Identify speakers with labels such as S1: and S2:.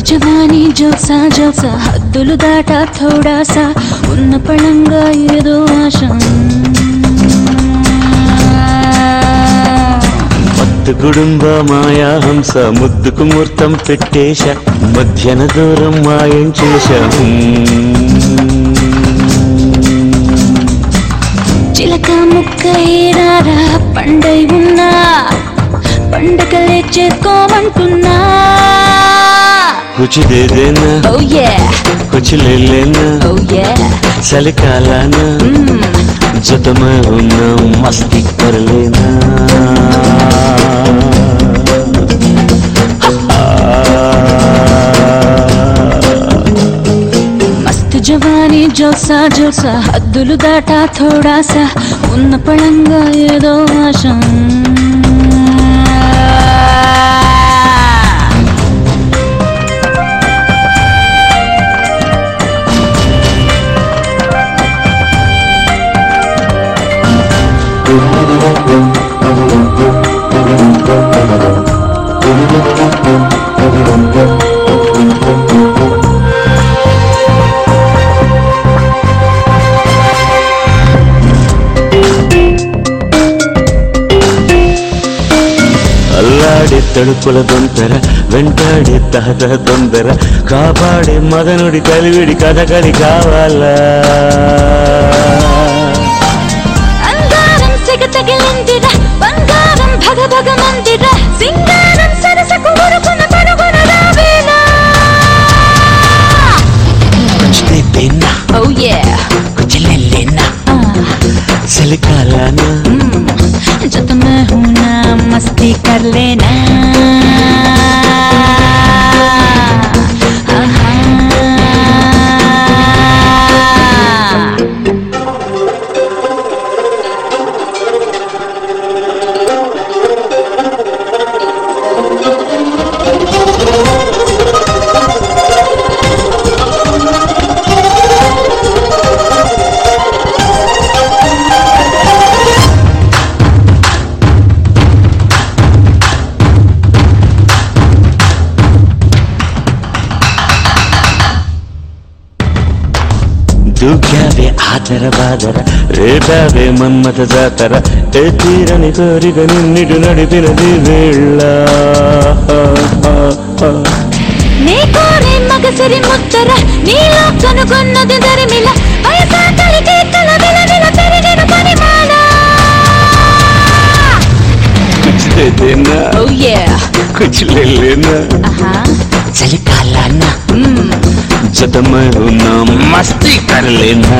S1: జవానీ జల్సా జల్సా హద్దులు దాటా థోడాసా ఉన్న పళంగా ఏదో ఆశ.
S2: మత్తు గుడుంబ మాయా హంస ముద్దుకు ముహూర్తం పెట్టేశ మధ్యన దూరం మాయం చేశ.
S1: చిలక ముక్క ఏరారా పండై ఉన్నా పండగలే చేసుకోమంటున్నా
S2: కుచిదేదేనా
S1: ఓ యే
S2: కుచిలేనా
S1: ఓ యే
S2: చలికాలాన జతమే ఉన్న మస్తి కరలేనా
S1: మస్తు జవానీ జల్సా జల్సా హద్దులు దాటా థోడాసా ఉన్న పళంగా ఏదో ఆశ
S2: తడుపుల దొంతర వెంటాడే తాత తొందర కాపాడే మదనుడి కలివిడి కథకలి కావాలా?
S1: Oh yeah. मस्ती कर लेना।
S2: దూక్యావే ఆదర బాదర రేపావే మన్మత జాతర ఏ తీరని కోరిక నిన్నిటు నడిపినది వేళ్ళ.
S1: నీ కోరే మగసిరి ముద్దర నీలో కనుగొన్నది దరిమిల వయసాకలికి కల విల విల పెరిగిన
S2: కుచిదేదేనా
S1: ఓ యే
S2: కుచిలేనా
S1: ఆహా.
S2: सदमय न मस्ती कर लेना